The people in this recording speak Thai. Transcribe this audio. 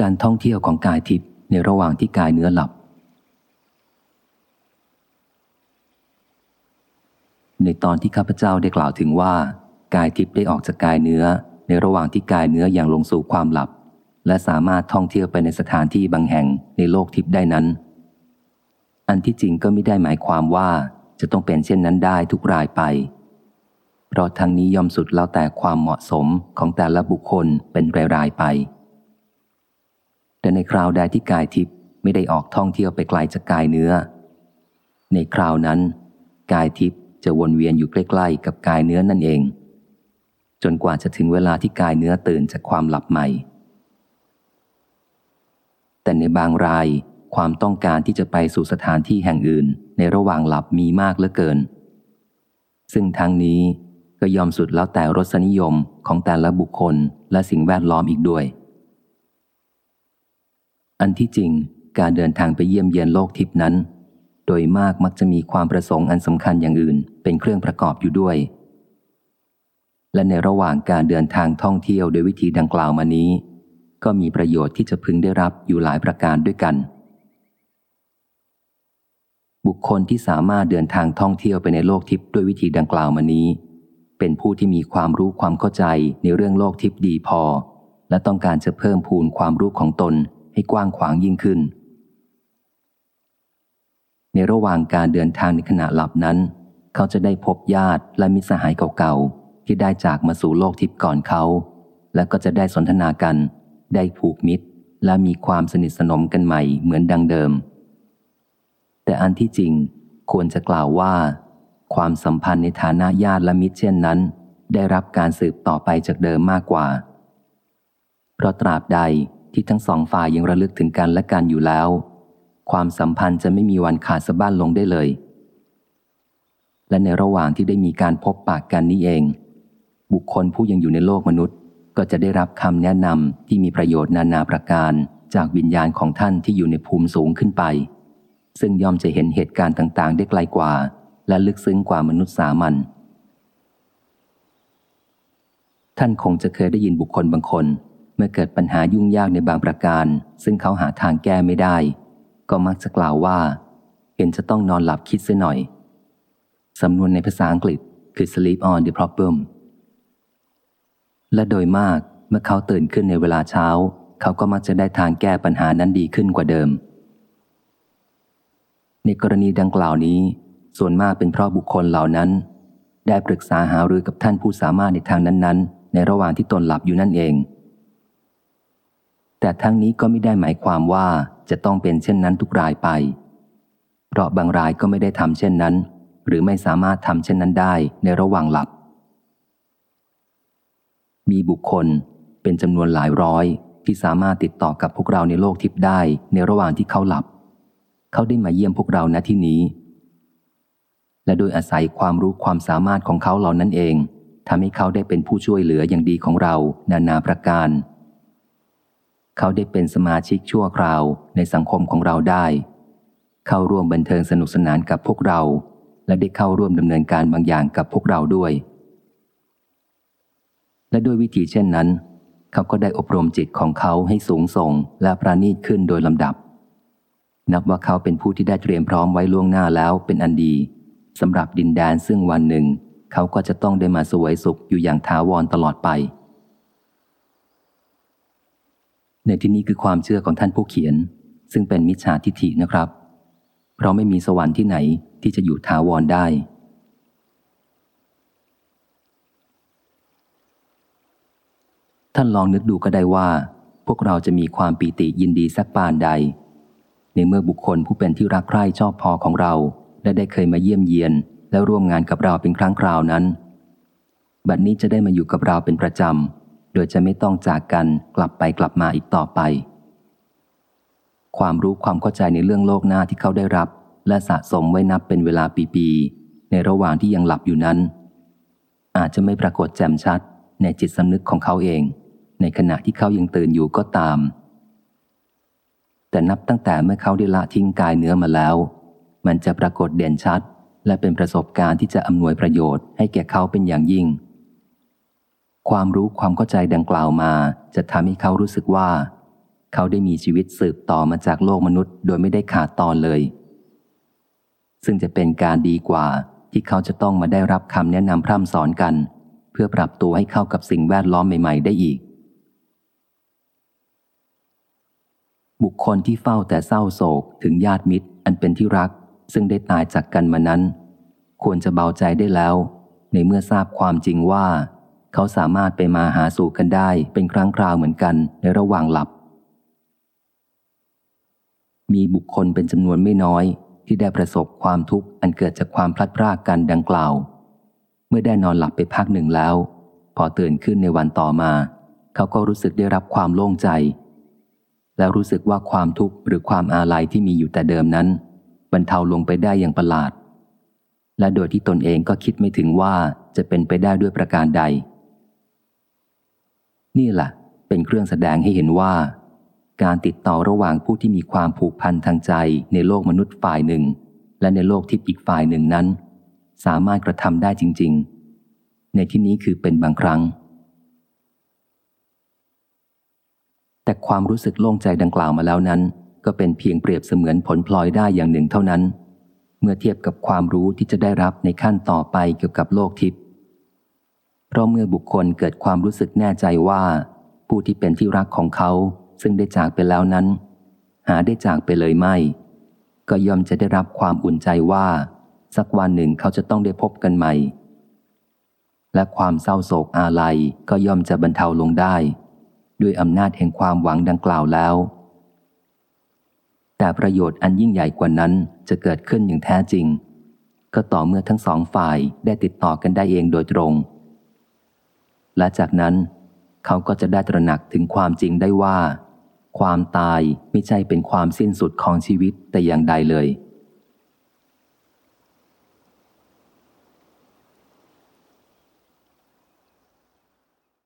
การท่องเที่ยวของกายทิพย์ในระหว่างที่กายเนื้อหลับ ในตอนที่ข้าพเจ้าได้กล่าวถึงว่า กายทิพย์ได้ออกจากกายเนื้อ ในระหว่างที่กายเนื้ออย่างลงสู่ความหลับ และสามารถท่องเที่ยวไปในสถานที่บางแห่งในโลกทิพย์ได้นั้น อันที่จริงก็ไม่ได้หมายความว่าจะต้องเป็นเช่นนั้นได้ทุกรายไป เพราะทั้งนี้ย่อมสุดแล้วแต่ความเหมาะสมของแต่ละบุคคลเป็นรายๆไป แต่ในคราวใดที่กายทิพย์ไม่ได้ออกท่องเที่ยวไปไกลจากกายเนื้อ ในคราวนั้น กายทิพย์จะวนเวียนอยู่ใกล้ๆกับกายเนื้อนั่นเอง จนกว่าจะถึงเวลาที่กายเนื้อตื่นจากความหลับใหม่ แต่ในบางรายความต้องการที่จะไปสู่สถานที่แห่งอื่น ในระหว่างหลับมีมากเหลือเกิน ซึ่งทั้งนี้ก็ยอมสุดแล้วแต่รสนิยมของแต่ละบุคคลและสิ่งแวดล้อมอีกด้วย อันที่จริงการเดินทางไปเยี่ยมเยียนโลกทิพนั้น โดยมากมักจะมีความประสงค์อันสำคัญอย่างอื่น เป็นเครื่องประกอบอยู่ด้วย และในระหว่างการเดินทางท่องเที่ยวโดยวิธีดังกล่าวมานี้ ก็มีประโยชน์ที่จะพึงได้รับอยู่หลายประการด้วยกัน บุคคลที่สามารถเดินทางท่องเที่ยวไปในโลกทิพด้วยวิธีดังกล่าวมานี้ เป็นผู้ที่มีความรู้ความเข้าใจในเรื่องโลกทิพดีพอ และต้องการจะเพิ่มพูนความรู้ของตน ให้กว้างขวางยิ่งขึ้น ในระหว่างการเดินทางในขณะหลับนั้น เขาจะได้พบญาติและมิตรสหายเก่าๆ ที่ได้จากมาสู่โลกทิพย์ก่อนเขา และก็จะได้สนทนากัน ได้ผูกมิตร และมีความสนิทสนมกันใหม่เหมือนดังเดิม แต่อันที่จริงควรจะกล่าวว่า ความสัมพันธ์ในฐานะญาติและมิตรเช่นนั้น ได้รับการสืบต่อไปจากเดิมมากกว่า เพราะตราบใด ที่ทั้งสองฝ่ายยังระลึกถึงกันและกันอยู่แล้ว ความสัมพันธ์จะไม่มีวันขาดสะบั้นลงได้เลย และในระหว่างที่ได้มีการพบปากกันนี้เอง บุคคลผู้ยังอยู่ในโลกมนุษย์ ก็จะได้รับคำแนะนำที่มีประโยชน์นานาประการจากวิญญาณของท่านที่อยู่ในภูมิสูงขึ้นไป ซึ่งย่อมจะเห็นเหตุการณ์ต่างๆ ได้ไกลกว่า และลึกซึ้งกว่ามนุษย์สามัญท่านคงจะเคยได้ยินบุคคลบางคน มื่อเกิดปัญหายุ่งยากในบางประการ ซึ่งเขาหาทางแก้ไม่ได้ ก็มักจะกล่าวว่า เห็นจะต้องนอนหลับคิดเสียหน่อย สำนวนในภาษาอังกฤษคือ sleep on the problem และโดยมากเมื่อเขาตื่นขึ้นในเวลาเช้า เขาก็มักจะได้ทางแก้ปัญหานั้นดีขึ้นกว่าเดิม ในกรณีดังกล่าวนี้ ส่วนมากเป็นเพราะบุคคลเหล่านั้น ได้ปรึกษาหารือกับท่านผู้สามารถในทางนั้นๆ ในระหว่างที่ตนหลับอยู่นั่นเอง แต่ทั้งนี้ก็ไม่ได้หมายความว่าจะต้องเป็นเช่นนั้นทุกรายไป เพราะบางรายก็ไม่ได้ทำเช่นนั้น หรือไม่สามารถทำเช่นนั้นได้ในระหว่างหลับ มีบุคคลเป็นจำนวนหลายร้อยที่สามารถติดต่อกับพวกเราในโลกทิพย์ได้ในระหว่างที่เขาหลับ เขาได้มาเยี่ยมพวกเราณที่นี้ และโดยอาศัยความรู้ความสามารถของเขาเหล่านั้นเองทำให้เขาได้เป็นผู้ช่วยเหลืออย่างดีของเรา นานาประการ เขาได้เป็นสมาชิกชั่วคราวในสังคมของเราได้ เข้าร่วมบันเทิงสนุกสนานกับพวกเรา และได้เข้าร่วมดำเนินการบางอย่างกับพวกเราด้วย และด้วยวิธีเช่นนั้น เขาก็ได้อบรมจิตของเขาให้สูงส่งและประณีตขึ้นโดยลำดับ นับว่าเขาเป็นผู้ที่ได้เตรียมพร้อมไว้ล่วงหน้าแล้วเป็นอันดีสำหรับดินแดนซึ่งวันหนึ่ง เขาก็จะต้องได้มาสวยสุขอยู่อย่างท้าวรตลอดไป ในที่นี้คือความเชื่อของท่านผู้เขียน ซึ่งเป็นมิจฉาทิฐินะครับ เพราะไม่มีสวรรค์ที่ไหนที่จะอยู่ทาวรได้ ท่านลองนึกดูก็ได้ว่า พวกเราจะมีความปีติยินดีสักปานใด ในเมื่อบุคคลผู้เป็นที่รักใคร่ชอบพอของเราและได้เคยมาเยี่ยมเยียน และร่วมงานกับเราเป็นครั้งคราวนั้น บัดนี้จะได้มาอยู่กับเราเป็นประจำ โดยจะไม่ต้องจากกันกลับไปกลับมาอีกต่อไป ความรู้ความเข้าใจในเรื่องโลกหน้าที่เขาได้รับ และสะสมไว้นับเป็นเวลาปีๆในระหว่างที่ยังหลับอยู่นั้น อาจจะไม่ปรากฏแจ่มชัดในจิตสำนึกของเขาเอง ในขณะที่เขายังตื่นอยู่ก็ตาม แต่นับตั้งแต่เมื่อเขาได้ละทิ้งกายเนื้อมาแล้ว มันจะปรากฏเด่นชัด และเป็นประสบการณ์ที่จะอำนวยประโยชน์ให้แก่เขาเป็นอย่างยิ่ง ความรู้ความเข้าใจดังกล่าวมาจะทำให้เขารู้สึกว่า เขาได้มีชีวิตสืบต่อมาจากโลกมนุษย์ โดยไม่ได้ขาดตอนเลย ซึ่งจะเป็นการดีกว่าที่เขาจะต้องมาได้รับคำแนะนำพร่ำสอนกัน เพื่อปรับตัวให้เข้ากับสิ่งแวดล้อมใหม่ ๆ ได้อีก บุคคลที่เฝ้าแต่เศร้าโศกถึงญาติมิตร อันเป็นที่รัก ซึ่งได้ตายจากกันมานั้น ควรจะเบาใจได้แล้ว ในเมื่อทราบความจริงว่า เขาสามารถไปมาหาสู่กันได้เป็นครั้งคราวเหมือนกันในระหว่างหลับ มีบุคคลเป็นจำนวนไม่น้อย ที่ได้ประสบความทุกข์อันเกิดจากความพลัดพรากกันดังกล่าว เมื่อได้นอนหลับไปพักหนึ่งแล้ว พอตื่นขึ้นในวันต่อมา เขาก็รู้สึกได้รับความโล่งใจ และรู้สึกว่าความทุกข์หรือความอาลัยที่มีอยู่แต่เดิมนั้นบรรเทาลงไปได้อย่างประหลาด และโดยที่ตนเองก็คิดไม่ถึงว่าจะเป็นไปได้ด้วยประการใด นี่แหละเป็นเครื่องแสดงให้เห็นว่า การติดต่อระหว่างผู้ที่มีความผูกพันทางใจในโลกมนุษย์ฝ่ายหนึ่ง และในโลกทิพย์อีกฝ่ายหนึ่งนั้น สามารถกระทำได้จริง ๆ ในที่นี้คือเป็นบางครั้ง แต่ความรู้สึกโล่งใจดังกล่าวมาแล้วนั้น ก็เป็นเพียงเปรียบเสมือนผลพลอยได้อย่างหนึ่งเท่านั้น เมื่อเทียบกับความรู้ที่จะได้รับในขั้นต่อไปเกี่ยวกับโลกทิพย์ เพราะเมื่อบุคคลเกิดความรู้สึกแน่ใจว่า ผู้ที่เป็นที่รักของเขา ซึ่งได้จากไปแล้วนั้น หาได้จากไปเลยไม่ ก็ย่อมจะได้รับความอุ่นใจว่า สักวันหนึ่งเขาจะต้องได้พบกันใหม่ และความเศร้าโศกอาลัยก็ย่อมจะบรรเทาลงได้ ด้วยอำนาจแห่งความหวังดังกล่าวแล้ว แต่ประโยชน์อันยิ่งใหญ่กว่านั้นจะเกิดขึ้นอย่างแท้จริง ก็ต่อเมื่อทั้งสองฝ่ายได้ติดต่อกันได้เองโดยตรง และจากนั้นเขาก็จะได้ตระหนักถึงความจริงได้ว่า ความตายไม่ใช่เป็นความสิ้นสุดของชีวิตแต่อย่างใดเลย